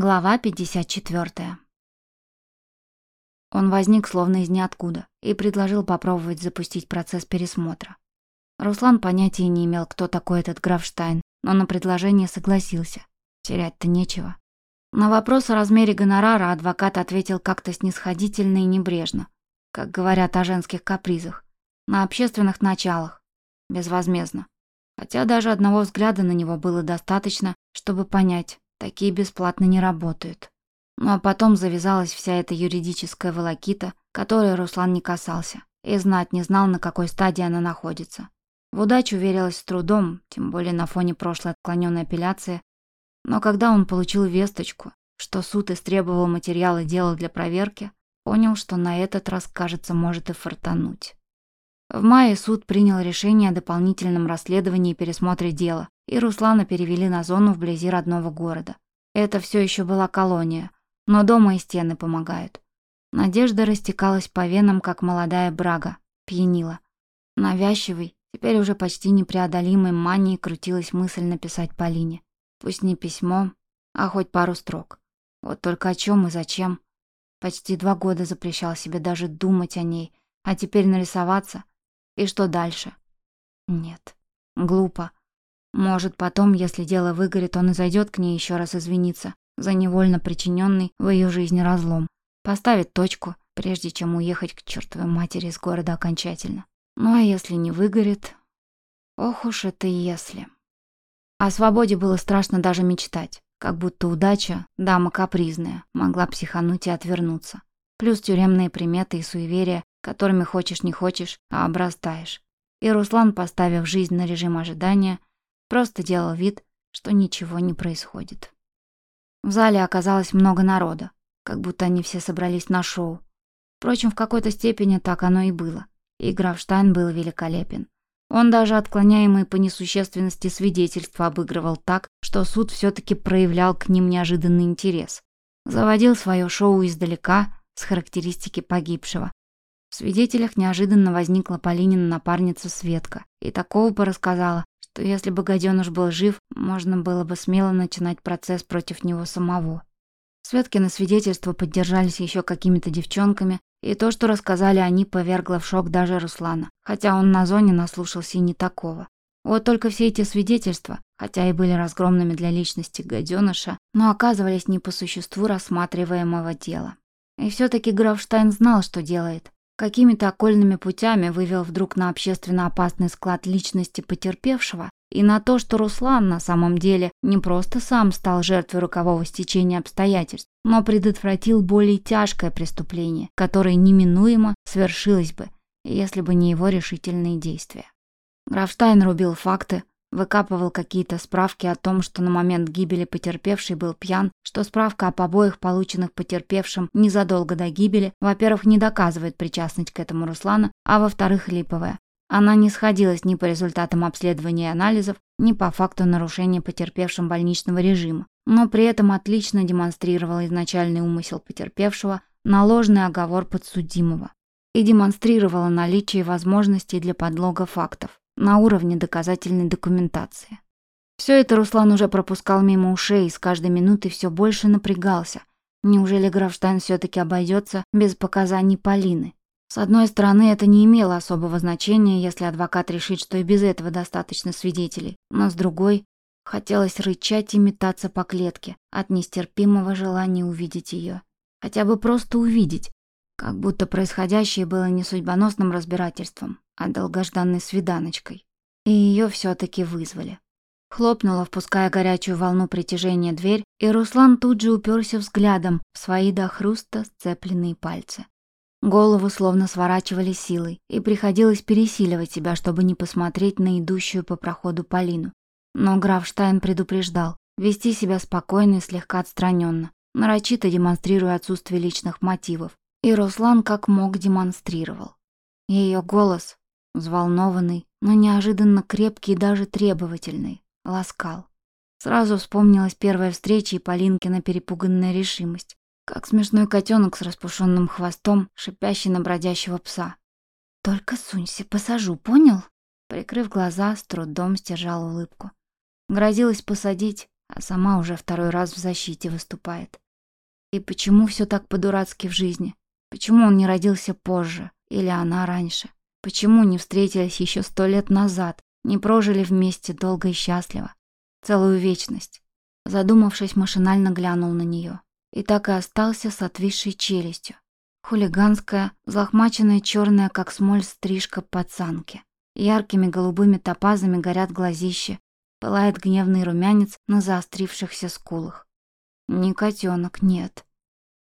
Глава 54. Он возник словно из ниоткуда и предложил попробовать запустить процесс пересмотра. Руслан понятия не имел, кто такой этот Графштайн, но на предложение согласился. Терять-то нечего. На вопрос о размере гонорара адвокат ответил как-то снисходительно и небрежно, как говорят о женских капризах, на общественных началах, безвозмездно. Хотя даже одного взгляда на него было достаточно, чтобы понять, Такие бесплатно не работают. Ну а потом завязалась вся эта юридическая волокита, которой Руслан не касался, и знать не знал, на какой стадии она находится. В удачу верилось с трудом, тем более на фоне прошлой отклоненной апелляции, но когда он получил весточку, что суд истребовал материалы дела для проверки, понял, что на этот раз, кажется, может и фартануть. В мае суд принял решение о дополнительном расследовании и пересмотре дела, и Руслана перевели на зону вблизи родного города. Это все еще была колония, но дома и стены помогают. Надежда растекалась по венам, как молодая брага, пьянила. Навязчивый, теперь уже почти непреодолимой манией крутилась мысль написать Полине. Пусть не письмо, а хоть пару строк. Вот только о чем и зачем. Почти два года запрещал себе даже думать о ней, а теперь нарисоваться. И что дальше? Нет, глупо. Может, потом, если дело выгорит, он и зайдет к ней еще раз извиниться за невольно причиненный в ее жизни разлом. Поставит точку, прежде чем уехать к чертовой матери из города окончательно. Ну а если не выгорит... Ох уж это если. О свободе было страшно даже мечтать. Как будто удача, дама капризная, могла психануть и отвернуться. Плюс тюремные приметы и суеверия, которыми хочешь не хочешь, а обрастаешь. И Руслан, поставив жизнь на режим ожидания, Просто делал вид, что ничего не происходит. В зале оказалось много народа, как будто они все собрались на шоу. Впрочем, в какой-то степени так оно и было. И Графштайн был великолепен. Он даже отклоняемые по несущественности свидетельства обыгрывал так, что суд все-таки проявлял к ним неожиданный интерес. Заводил свое шоу издалека с характеристики погибшего. В свидетелях неожиданно возникла Полинина напарница Светка, и такого бы рассказала, что если бы гаденыш был жив, можно было бы смело начинать процесс против него самого. Светкины свидетельства поддержались еще какими-то девчонками, и то, что рассказали они, повергло в шок даже Руслана, хотя он на зоне наслушался и не такого. Вот только все эти свидетельства, хотя и были разгромными для личности гаденыша, но оказывались не по существу рассматриваемого дела. И все-таки Графштайн знал, что делает. Какими-то окольными путями вывел вдруг на общественно опасный склад личности потерпевшего и на то, что Руслан на самом деле не просто сам стал жертвой рокового стечения обстоятельств, но предотвратил более тяжкое преступление, которое неминуемо свершилось бы, если бы не его решительные действия. Графштайн рубил факты, Выкапывал какие-то справки о том, что на момент гибели потерпевший был пьян, что справка о побоях, полученных потерпевшим незадолго до гибели, во-первых, не доказывает причастность к этому Руслана, а во-вторых, липовая. Она не сходилась ни по результатам обследования и анализов, ни по факту нарушения потерпевшим больничного режима, но при этом отлично демонстрировала изначальный умысел потерпевшего на ложный оговор подсудимого и демонстрировала наличие возможностей для подлога фактов на уровне доказательной документации. Все это Руслан уже пропускал мимо ушей и с каждой минутой все больше напрягался. Неужели Графштайн все-таки обойдется без показаний Полины? С одной стороны, это не имело особого значения, если адвокат решит, что и без этого достаточно свидетелей. Но с другой, хотелось рычать и метаться по клетке от нестерпимого желания увидеть ее. Хотя бы просто увидеть, как будто происходящее было не судьбоносным разбирательством, а долгожданной свиданочкой. И ее все-таки вызвали. Хлопнула, впуская горячую волну притяжения дверь, и Руслан тут же уперся взглядом в свои до хруста сцепленные пальцы. Голову словно сворачивали силой, и приходилось пересиливать себя, чтобы не посмотреть на идущую по проходу Полину. Но граф Штайн предупреждал вести себя спокойно и слегка отстраненно, нарочито демонстрируя отсутствие личных мотивов. И Руслан как мог демонстрировал. Ее голос, взволнованный, но неожиданно крепкий и даже требовательный, ласкал. Сразу вспомнилась первая встреча и Полинкина перепуганная решимость, как смешной котенок с распушенным хвостом, шипящий на бродящего пса. «Только сунься, посажу, понял?» Прикрыв глаза, с трудом стержал улыбку. Грозилась посадить, а сама уже второй раз в защите выступает. И почему все так по-дурацки в жизни? Почему он не родился позже? Или она раньше? Почему не встретились еще сто лет назад? Не прожили вместе долго и счастливо? Целую вечность. Задумавшись, машинально глянул на нее. И так и остался с отвисшей челюстью. Хулиганская, взлохмаченная черная, как смоль, стрижка пацанки. Яркими голубыми топазами горят глазища, пылает гневный румянец на заострившихся скулах. Не котенок, нет.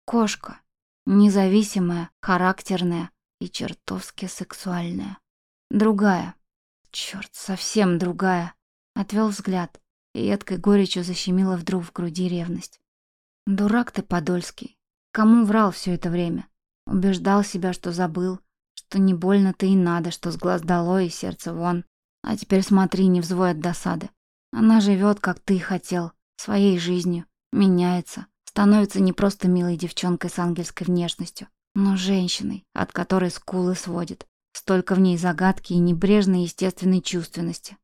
Кошка. Независимая, характерная и чертовски сексуальная. Другая. Черт, совсем другая. Отвел взгляд, и едкой горечью защемила вдруг в груди ревность. Дурак ты, Подольский. Кому врал все это время? Убеждал себя, что забыл, что не больно-то и надо, что с глаз долой и сердце вон. А теперь смотри, не взвой от досады. Она живет, как ты хотел, своей жизнью, меняется, становится не просто милой девчонкой с ангельской внешностью, но женщиной, от которой скулы сводит. Столько в ней загадки и небрежной естественной чувственности.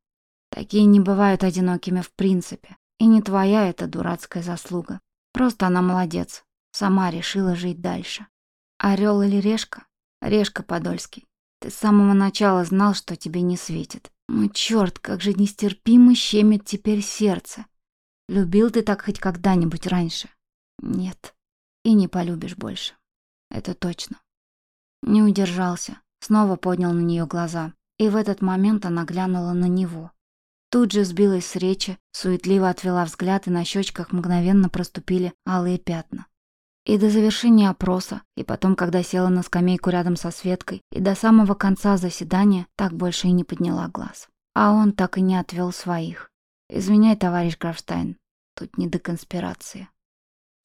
Такие не бывают одинокими в принципе. И не твоя это дурацкая заслуга. Просто она молодец. Сама решила жить дальше. Орел или решка? Решка Подольский. Ты с самого начала знал, что тебе не светит. Ну черт, как же нестерпимо щемит теперь сердце. Любил ты так хоть когда-нибудь раньше? Нет. И не полюбишь больше. Это точно. Не удержался. Снова поднял на нее глаза. И в этот момент она глянула на него. Тут же сбилась с речи, суетливо отвела взгляд, и на щечках мгновенно проступили алые пятна. И до завершения опроса, и потом, когда села на скамейку рядом со Светкой, и до самого конца заседания так больше и не подняла глаз. А он так и не отвел своих. «Извиняй, товарищ Графштайн, тут не до конспирации».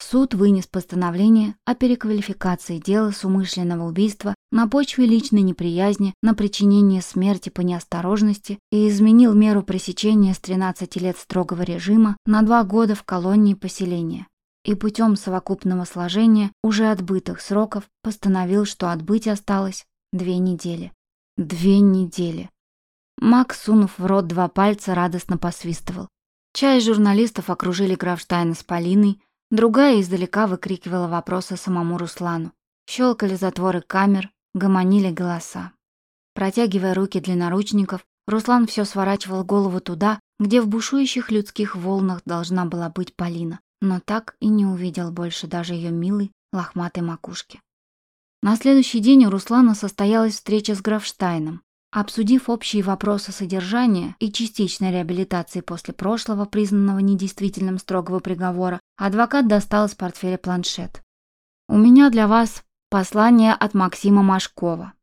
Суд вынес постановление о переквалификации дела с умышленного убийства на почве личной неприязни на причинение смерти по неосторожности и изменил меру пресечения с 13 лет строгого режима на 2 года в колонии поселения и путем совокупного сложения уже отбытых сроков постановил, что отбыть осталось две недели. Две недели. Макс, сунув в рот два пальца, радостно посвистывал. Часть журналистов окружили Графштайна с Полиной, другая издалека выкрикивала вопросы самому Руслану. Щелкали затворы камер, гомонили голоса. Протягивая руки для наручников, Руслан все сворачивал голову туда, где в бушующих людских волнах должна была быть Полина но так и не увидел больше даже ее милой, лохматой макушки. На следующий день у Руслана состоялась встреча с Графштайном. Обсудив общие вопросы содержания и частичной реабилитации после прошлого, признанного недействительным строгого приговора, адвокат достал из портфеля планшет. «У меня для вас послание от Максима Машкова».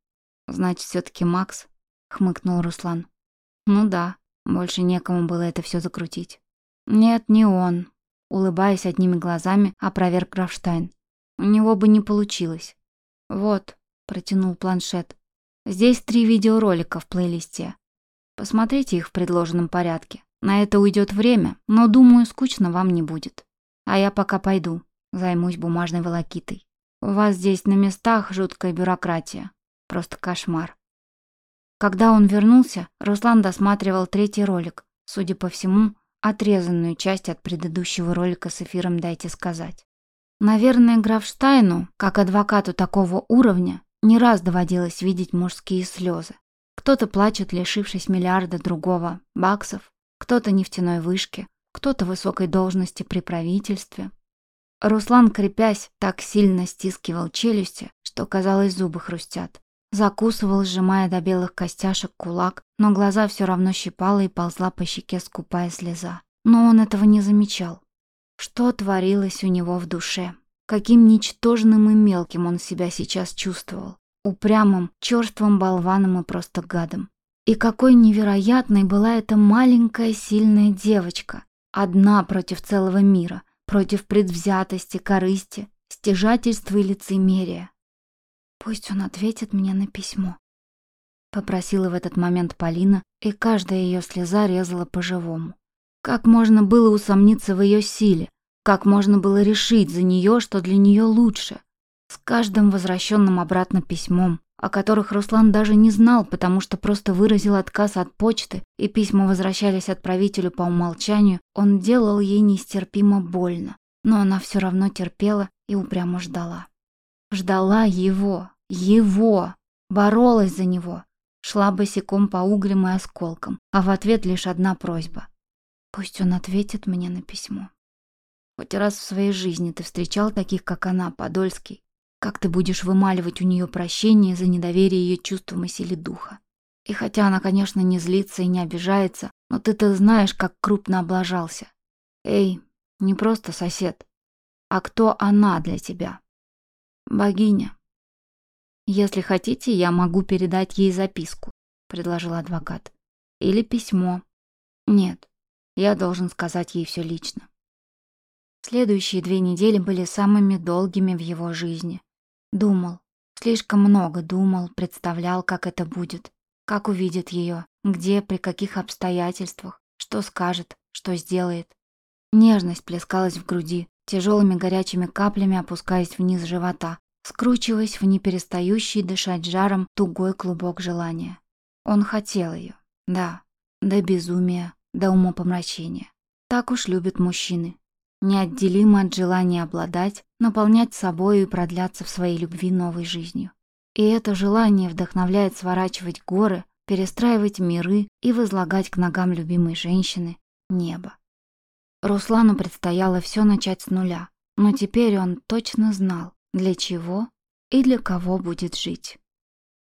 «Значит, все-таки Макс?» — хмыкнул Руслан. «Ну да, больше некому было это все закрутить». «Нет, не он улыбаясь одними глазами, опроверг Графштайн. У него бы не получилось. Вот, протянул планшет. Здесь три видеоролика в плейлисте. Посмотрите их в предложенном порядке. На это уйдет время, но, думаю, скучно вам не будет. А я пока пойду, займусь бумажной волокитой. У вас здесь на местах жуткая бюрократия. Просто кошмар. Когда он вернулся, Руслан досматривал третий ролик. Судя по всему, отрезанную часть от предыдущего ролика с эфиром «Дайте сказать». Наверное, Графштайну, как адвокату такого уровня, не раз доводилось видеть мужские слезы. Кто-то плачет, лишившись миллиарда другого баксов, кто-то нефтяной вышки, кто-то высокой должности при правительстве. Руслан, крепясь, так сильно стискивал челюсти, что, казалось, зубы хрустят. Закусывал, сжимая до белых костяшек кулак, но глаза все равно щипало и ползла по щеке скупая слеза. Но он этого не замечал. Что творилось у него в душе? Каким ничтожным и мелким он себя сейчас чувствовал. Упрямым, черствым болваном и просто гадом. И какой невероятной была эта маленькая сильная девочка. Одна против целого мира, против предвзятости, корысти, стяжательства и лицемерия. Пусть он ответит мне на письмо. Попросила в этот момент Полина, и каждая ее слеза резала по-живому. Как можно было усомниться в ее силе? Как можно было решить за нее, что для нее лучше? С каждым возвращенным обратно письмом о которых Руслан даже не знал, потому что просто выразил отказ от почты, и письма возвращались отправителю по умолчанию, он делал ей нестерпимо больно. Но она все равно терпела и упрямо ждала. Ждала его, его, боролась за него, шла босиком по углям и осколкам, а в ответ лишь одна просьба. Пусть он ответит мне на письмо. Хоть раз в своей жизни ты встречал таких, как она, Подольский, как ты будешь вымаливать у нее прощение за недоверие ее чувствам и силе духа? И хотя она, конечно, не злится и не обижается, но ты-то знаешь, как крупно облажался. Эй, не просто сосед, а кто она для тебя? Богиня. Если хотите, я могу передать ей записку, предложил адвокат. Или письмо. Нет, я должен сказать ей все лично. Следующие две недели были самыми долгими в его жизни. Думал, слишком много думал, представлял, как это будет, как увидит ее, где, при каких обстоятельствах, что скажет, что сделает. Нежность плескалась в груди, тяжелыми горячими каплями опускаясь вниз живота, скручиваясь в неперестающий дышать жаром тугой клубок желания. Он хотел ее, да, до безумия, до умопомрачения. Так уж любят мужчины, неотделимо от желания обладать, наполнять собой и продляться в своей любви новой жизнью. И это желание вдохновляет сворачивать горы, перестраивать миры и возлагать к ногам любимой женщины небо. Руслану предстояло все начать с нуля, но теперь он точно знал, для чего и для кого будет жить.